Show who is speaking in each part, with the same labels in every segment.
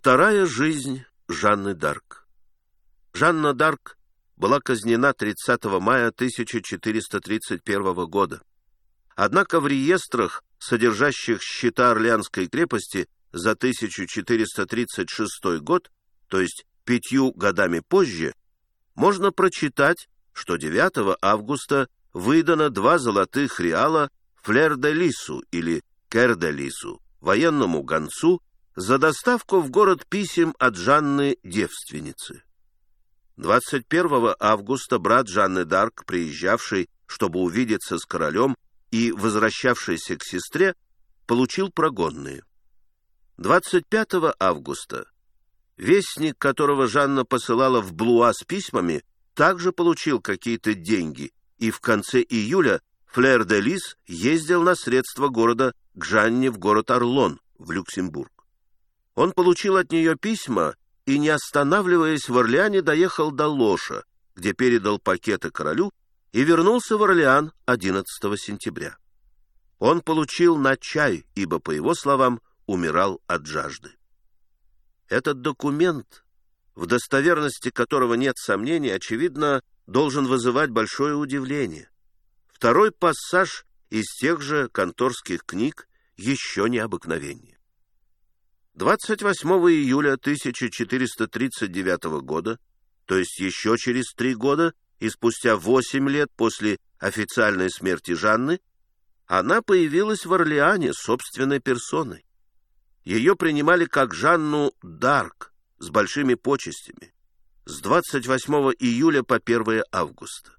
Speaker 1: Вторая жизнь Жанны Дарк. Жанна Дарк была казнена 30 мая 1431 года. Однако в реестрах, содержащих счета Орлеанской крепости за 1436 год, то есть пятью годами позже, можно прочитать, что 9 августа выдано два золотых реала флер-де-лису или кер-де-лису, военному гонцу, за доставку в город писем от Жанны девственницы. 21 августа брат Жанны Дарк, приезжавший, чтобы увидеться с королем, и возвращавшийся к сестре, получил прогонные. 25 августа вестник, которого Жанна посылала в Блуа с письмами, также получил какие-то деньги, и в конце июля Флер де Лис ездил на средства города к Жанне в город Орлон в Люксембург. Он получил от нее письма и, не останавливаясь в Орлеане, доехал до Лоша, где передал пакеты королю и вернулся в Орлеан 11 сентября. Он получил на чай, ибо, по его словам, умирал от жажды. Этот документ, в достоверности которого нет сомнений, очевидно, должен вызывать большое удивление. Второй пассаж из тех же конторских книг еще необыкновеннее. 28 июля 1439 года, то есть еще через три года и спустя восемь лет после официальной смерти Жанны, она появилась в Орлеане собственной персоной. Ее принимали как Жанну Дарк с большими почестями с 28 июля по 1 августа.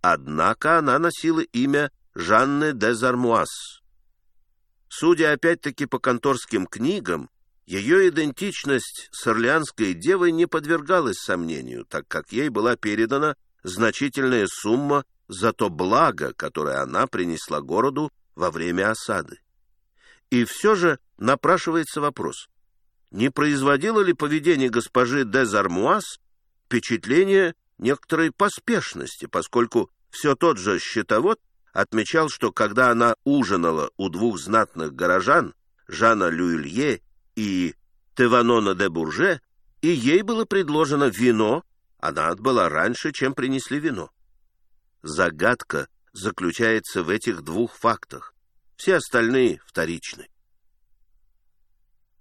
Speaker 1: Однако она носила имя Жанны де Зармуаз. Судя опять-таки по конторским книгам, ее идентичность с Орлеанской девой не подвергалась сомнению, так как ей была передана значительная сумма за то благо, которое она принесла городу во время осады. И все же напрашивается вопрос, не производило ли поведение госпожи де Зармуаз впечатление некоторой поспешности, поскольку все тот же счетовод отмечал, что когда она ужинала у двух знатных горожан, Жана Люилье и Теванона де Бурже, и ей было предложено вино, она отбыла раньше, чем принесли вино. Загадка заключается в этих двух фактах. Все остальные вторичны.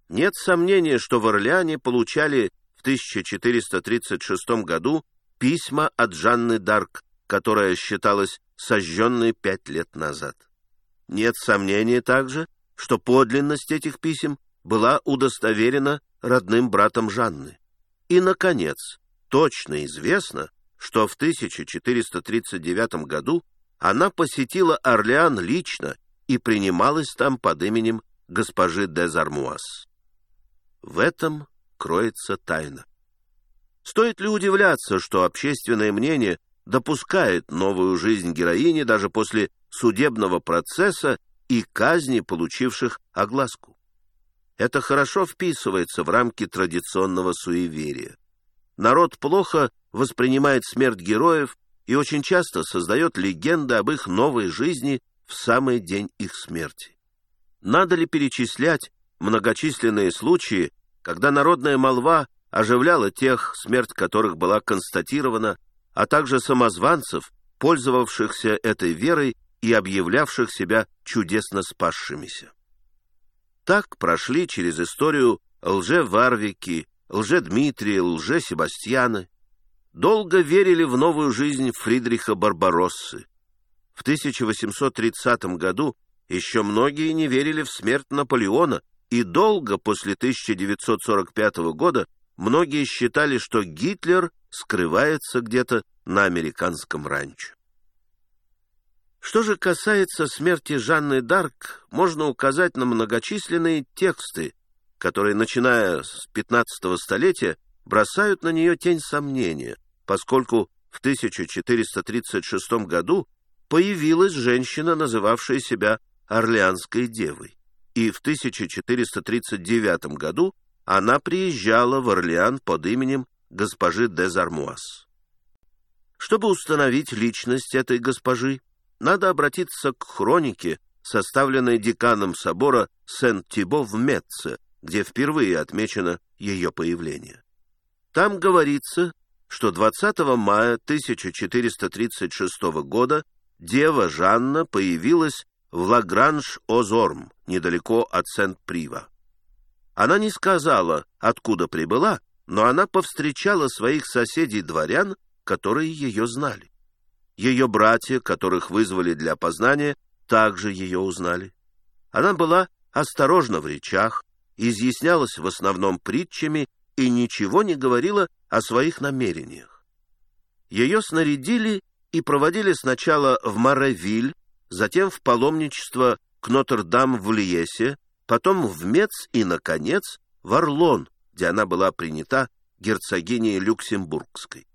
Speaker 1: Нет сомнения, что в Орлеане получали в 1436 году письма от Жанны Дарк, которая считалась сожженной пять лет назад. Нет сомнения также, что подлинность этих писем была удостоверена родным братом Жанны. И, наконец, точно известно, что в 1439 году она посетила Орлеан лично и принималась там под именем госпожи де Зармуаз. В этом кроется тайна. Стоит ли удивляться, что общественное мнение допускает новую жизнь героини даже после судебного процесса и казни, получивших огласку? Это хорошо вписывается в рамки традиционного суеверия. Народ плохо воспринимает смерть героев и очень часто создает легенды об их новой жизни в самый день их смерти. Надо ли перечислять многочисленные случаи, когда народная молва оживляла тех, смерть которых была констатирована, а также самозванцев, пользовавшихся этой верой и объявлявших себя чудесно спасшимися. Так прошли через историю лже-Варвики, лже-Дмитрия, лже-Себастьяны. Долго верили в новую жизнь Фридриха Барбароссы. В 1830 году еще многие не верили в смерть Наполеона, и долго после 1945 года многие считали, что Гитлер скрывается где-то на американском ранчо. Что же касается смерти Жанны Дарк, можно указать на многочисленные тексты, которые, начиная с 15 столетия, бросают на нее тень сомнения, поскольку в 1436 году появилась женщина, называвшая себя Орлеанской девой, и в 1439 году она приезжала в Орлеан под именем госпожи де Зармуаз. Чтобы установить личность этой госпожи, надо обратиться к хронике, составленной деканом собора Сент-Тибо в Метце, где впервые отмечено ее появление. Там говорится, что 20 мая 1436 года дева Жанна появилась в Лагранж-Озорм, недалеко от Сент-Прива. Она не сказала, откуда прибыла, но она повстречала своих соседей-дворян, которые ее знали. Ее братья, которых вызвали для опознания, также ее узнали. Она была осторожна в речах, изъяснялась в основном притчами и ничего не говорила о своих намерениях. Ее снарядили и проводили сначала в Маревиль, затем в паломничество к Нотр-Дам в Льесе, потом в Мец и, наконец, в Орлон, где она была принята герцогиней Люксембургской.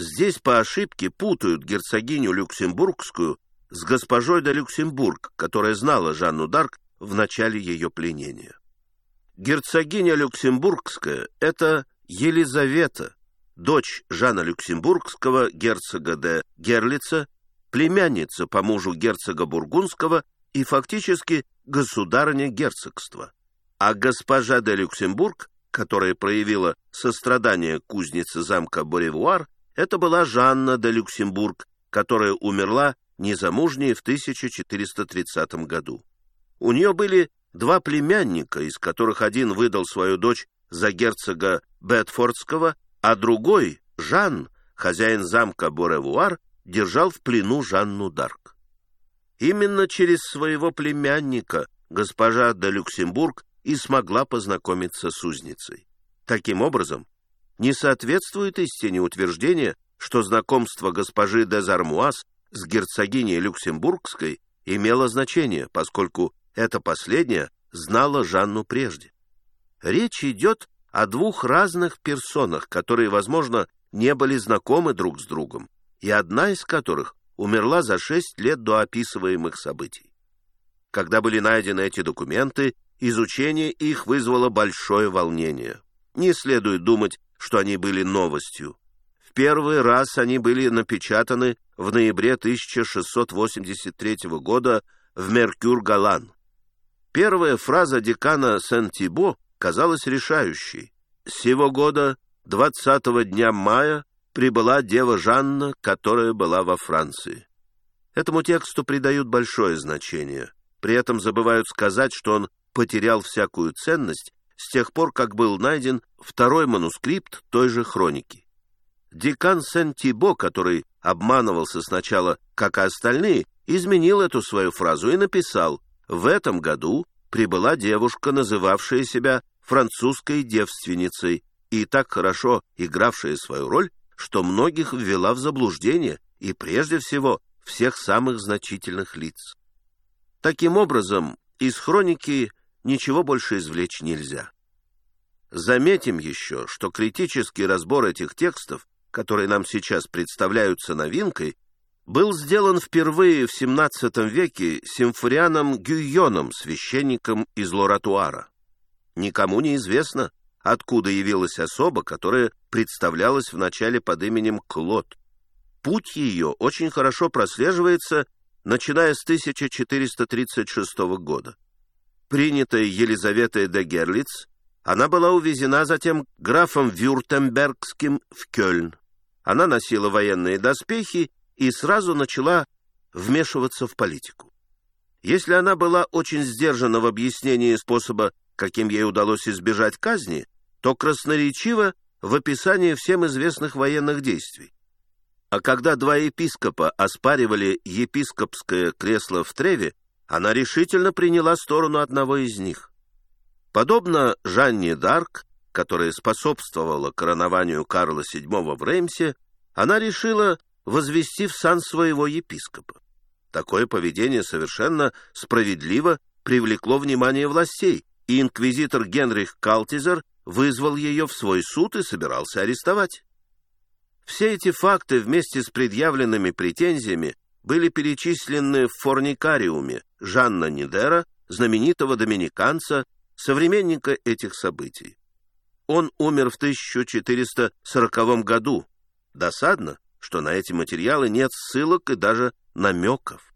Speaker 1: Здесь по ошибке путают герцогиню Люксембургскую с госпожой де Люксембург, которая знала Жанну Дарк в начале ее пленения. Герцогиня Люксембургская — это Елизавета, дочь Жана Люксембургского, герцога де Герлица, племянница по мужу герцога Бургундского и фактически государыня герцогства. А госпожа де Люксембург, которая проявила сострадание кузнице замка Боревуар, это была Жанна де Люксембург, которая умерла незамужней в 1430 году. У нее были два племянника, из которых один выдал свою дочь за герцога Бетфордского, а другой, Жан, хозяин замка Боревуар, держал в плену Жанну Дарк. Именно через своего племянника госпожа де Люксембург и смогла познакомиться с узницей. Таким образом, не соответствует истине утверждение, что знакомство госпожи де Зармуаз с герцогиней Люксембургской имело значение, поскольку эта последняя знала Жанну прежде. Речь идет о двух разных персонах, которые, возможно, не были знакомы друг с другом, и одна из которых умерла за шесть лет до описываемых событий. Когда были найдены эти документы, изучение их вызвало большое волнение. Не следует думать, что они были новостью. В первый раз они были напечатаны в ноябре 1683 года в «Меркюр-Галан». Первая фраза декана Сен-Тибо казалась решающей. Сего года, 20 дня мая, прибыла дева Жанна, которая была во Франции. Этому тексту придают большое значение. При этом забывают сказать, что он потерял всякую ценность с тех пор, как был найден второй манускрипт той же хроники. Декан Сен-Тибо, который обманывался сначала, как и остальные, изменил эту свою фразу и написал в этом году прибыла девушка, называвшая себя французской девственницей и так хорошо игравшая свою роль, что многих ввела в заблуждение и, прежде всего, всех самых значительных лиц. Таким образом, из хроники ничего больше извлечь нельзя. Заметим еще, что критический разбор этих текстов, которые нам сейчас представляются новинкой, был сделан впервые в XVII веке симфорианом Гюйоном, священником из Лоратуара. Никому не известно, откуда явилась особа, которая представлялась вначале под именем Клод. Путь ее очень хорошо прослеживается, начиная с 1436 года. Принятая Елизаветой де Герлиц, она была увезена затем графом Вюртембергским в Кёльн. Она носила военные доспехи и сразу начала вмешиваться в политику. Если она была очень сдержана в объяснении способа, каким ей удалось избежать казни, то красноречиво в описании всем известных военных действий. А когда два епископа оспаривали епископское кресло в Треве, она решительно приняла сторону одного из них. Подобно Жанне Дарк, которая способствовала коронованию Карла VII в Реймсе, она решила возвести в сан своего епископа. Такое поведение совершенно справедливо привлекло внимание властей, и инквизитор Генрих Калтизер вызвал ее в свой суд и собирался арестовать. Все эти факты вместе с предъявленными претензиями были перечислены в форникариуме Жанна Нидера, знаменитого доминиканца, современника этих событий. Он умер в 1440 году. Досадно, что на эти материалы нет ссылок и даже намеков.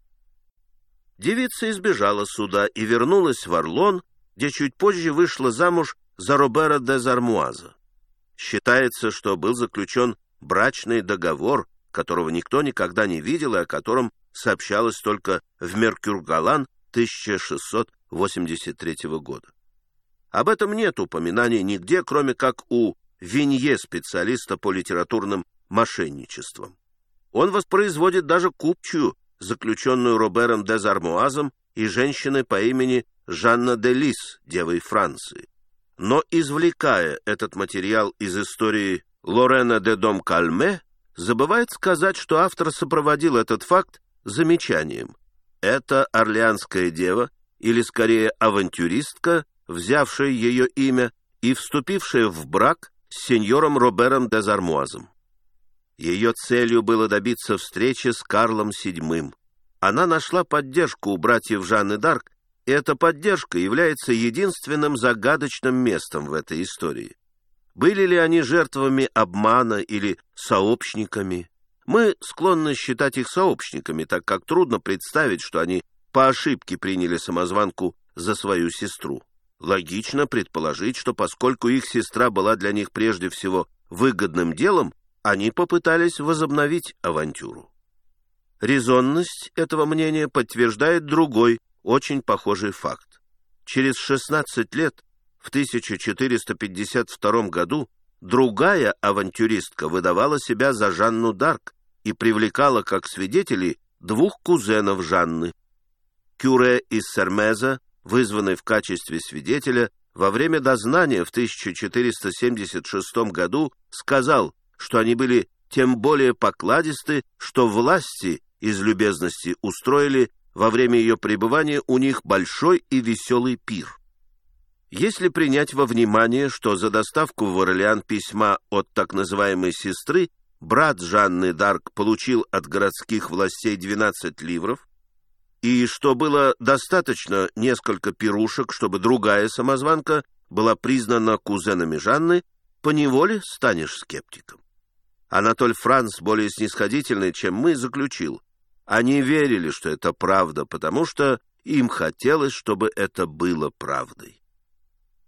Speaker 1: Девица избежала суда и вернулась в Орлон, где чуть позже вышла замуж за Робера де Зармуаза. Считается, что был заключен брачный договор, которого никто никогда не видел и о котором сообщалось только в Меркюр-Галан 1683 года. Об этом нет упоминаний нигде, кроме как у Винье, специалиста по литературным мошенничествам. Он воспроизводит даже купчую, заключенную Робером де Зармуазом и женщиной по имени Жанна де Лис, девой Франции. Но, извлекая этот материал из истории Лорена де Дом Кальме, забывает сказать, что автор сопроводил этот факт замечанием. Это орлеанская дева, или скорее авантюристка, взявшая ее имя и вступившая в брак с сеньором Робером де Зармуазом. Ее целью было добиться встречи с Карлом VII. Она нашла поддержку у братьев Жанны Дарк, и эта поддержка является единственным загадочным местом в этой истории. Были ли они жертвами обмана или сообщниками? Мы склонны считать их сообщниками, так как трудно представить, что они по ошибке приняли самозванку за свою сестру. Логично предположить, что поскольку их сестра была для них прежде всего выгодным делом, они попытались возобновить авантюру. Резонность этого мнения подтверждает другой, очень похожий факт. Через 16 лет, в 1452 году, другая авантюристка выдавала себя за Жанну Дарк и привлекала как свидетелей двух кузенов Жанны. Кюре из Сермеза вызванный в качестве свидетеля, во время дознания в 1476 году сказал, что они были тем более покладисты, что власти из любезности устроили во время ее пребывания у них большой и веселый пир. Если принять во внимание, что за доставку в Орлеан письма от так называемой сестры брат Жанны Дарк получил от городских властей 12 ливров, и что было достаточно несколько пирушек, чтобы другая самозванка была признана кузенами Жанны, поневоле станешь скептиком. Анатоль Франц, более снисходительный, чем мы, заключил. Они верили, что это правда, потому что им хотелось, чтобы это было правдой.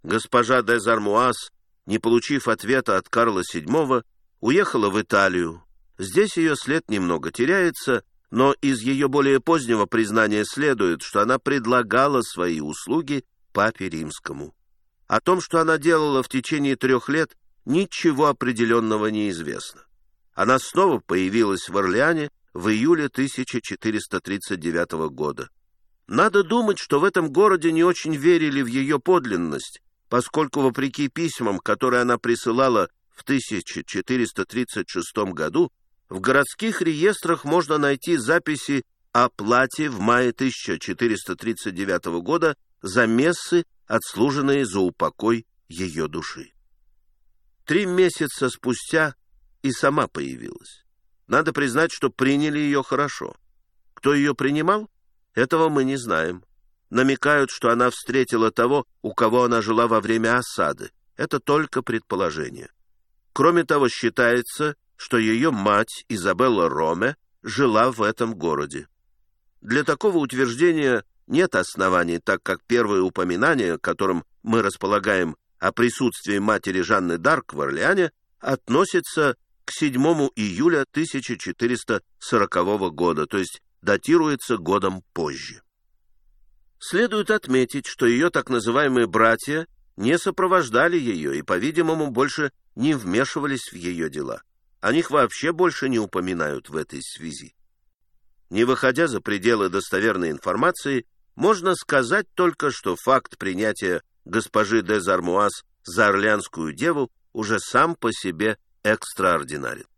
Speaker 1: Госпожа де Зармуаз, не получив ответа от Карла VII, уехала в Италию. Здесь ее след немного теряется — но из ее более позднего признания следует, что она предлагала свои услуги папе римскому. О том, что она делала в течение трех лет, ничего определенного не известно. Она снова появилась в Орлеане в июле 1439 года. Надо думать, что в этом городе не очень верили в ее подлинность, поскольку, вопреки письмам, которые она присылала в 1436 году, в городских реестрах можно найти записи о плате в мае 1439 года за мессы, отслуженные за упокой ее души. Три месяца спустя и сама появилась. Надо признать, что приняли ее хорошо. Кто ее принимал? Этого мы не знаем. Намекают, что она встретила того, у кого она жила во время осады. Это только предположение. Кроме того, считается, что ее мать Изабелла Роме жила в этом городе. Для такого утверждения нет оснований, так как первое упоминание, которым мы располагаем о присутствии матери Жанны Дарк в Орлеане, относится к 7 июля 1440 года, то есть датируется годом позже. Следует отметить, что ее так называемые братья не сопровождали ее и, по-видимому, больше не вмешивались в ее дела. О них вообще больше не упоминают в этой связи. Не выходя за пределы достоверной информации, можно сказать только, что факт принятия госпожи де Зармуаз за Орлеанскую деву уже сам по себе экстраординарен.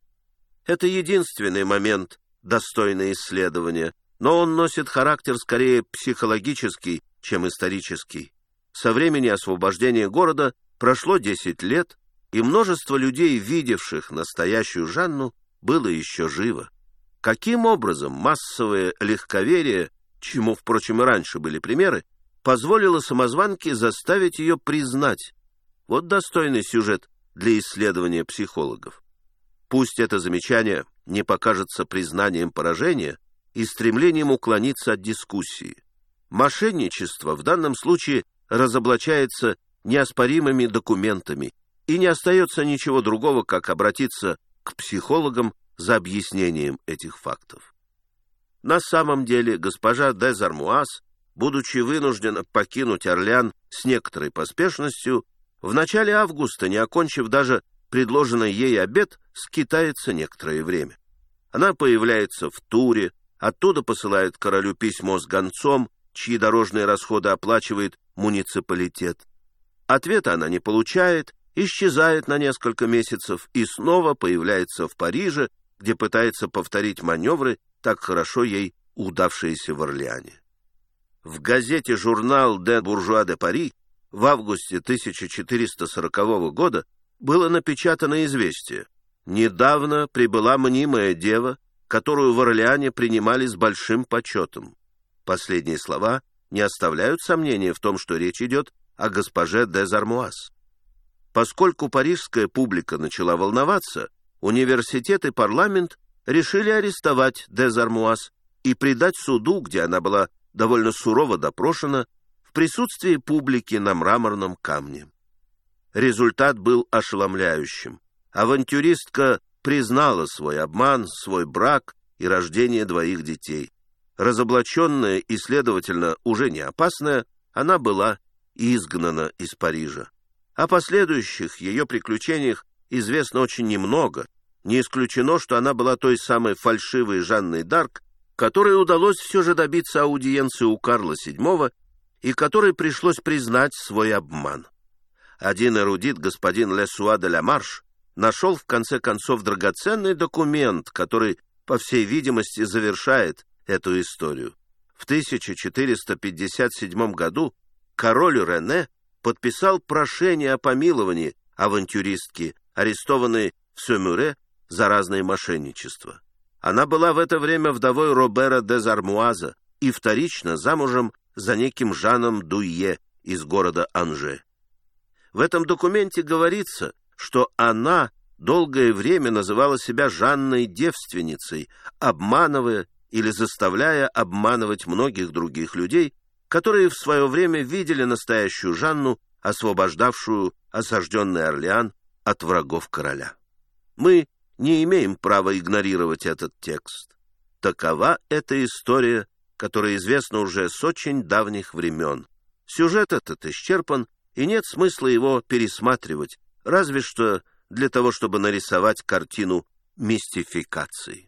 Speaker 1: Это единственный момент, достойный исследования, но он носит характер скорее психологический, чем исторический. Со времени освобождения города прошло 10 лет, и множество людей, видевших настоящую Жанну, было еще живо. Каким образом массовое легковерие, чему, впрочем, и раньше были примеры, позволило самозванке заставить ее признать? Вот достойный сюжет для исследования психологов. Пусть это замечание не покажется признанием поражения и стремлением уклониться от дискуссии. Мошенничество в данном случае разоблачается неоспоримыми документами, и не остается ничего другого, как обратиться к психологам за объяснением этих фактов. На самом деле госпожа де будучи вынуждена покинуть Орлеан с некоторой поспешностью, в начале августа, не окончив даже предложенный ей обед, скитается некоторое время. Она появляется в Туре, оттуда посылает королю письмо с гонцом, чьи дорожные расходы оплачивает муниципалитет. Ответа она не получает, исчезает на несколько месяцев и снова появляется в Париже, где пытается повторить маневры, так хорошо ей удавшиеся в Орлеане. В газете «Журнал де Буржуа де Пари» в августе 1440 года было напечатано известие. Недавно прибыла мнимая дева, которую в Орлеане принимали с большим почетом. Последние слова не оставляют сомнения в том, что речь идет о госпоже де Зармуаз. Поскольку парижская публика начала волноваться, университет и парламент решили арестовать де Зармуаз и предать суду, где она была довольно сурово допрошена, в присутствии публики на мраморном камне. Результат был ошеломляющим. Авантюристка признала свой обман, свой брак и рождение двоих детей. Разоблаченная и, следовательно, уже не опасная, она была изгнана из Парижа. О последующих ее приключениях известно очень немного. Не исключено, что она была той самой фальшивой Жанной Дарк, которой удалось все же добиться аудиенции у Карла VII и которой пришлось признать свой обман. Один эрудит, господин Лесуа де ла Марш, нашел в конце концов драгоценный документ, который, по всей видимости, завершает эту историю. В 1457 году король Рене подписал прошение о помиловании авантюристки, арестованной в Сюмюре за разные мошенничества. Она была в это время вдовой Робера де Зармуаза и вторично замужем за неким Жаном Дуйе из города Анже. В этом документе говорится, что она долгое время называла себя Жанной девственницей, обманывая или заставляя обманывать многих других людей, которые в свое время видели настоящую Жанну, освобождавшую осажденный Орлеан от врагов короля. Мы не имеем права игнорировать этот текст. Такова эта история, которая известна уже с очень давних времен. Сюжет этот исчерпан, и нет смысла его пересматривать, разве что для того, чтобы нарисовать картину мистификации.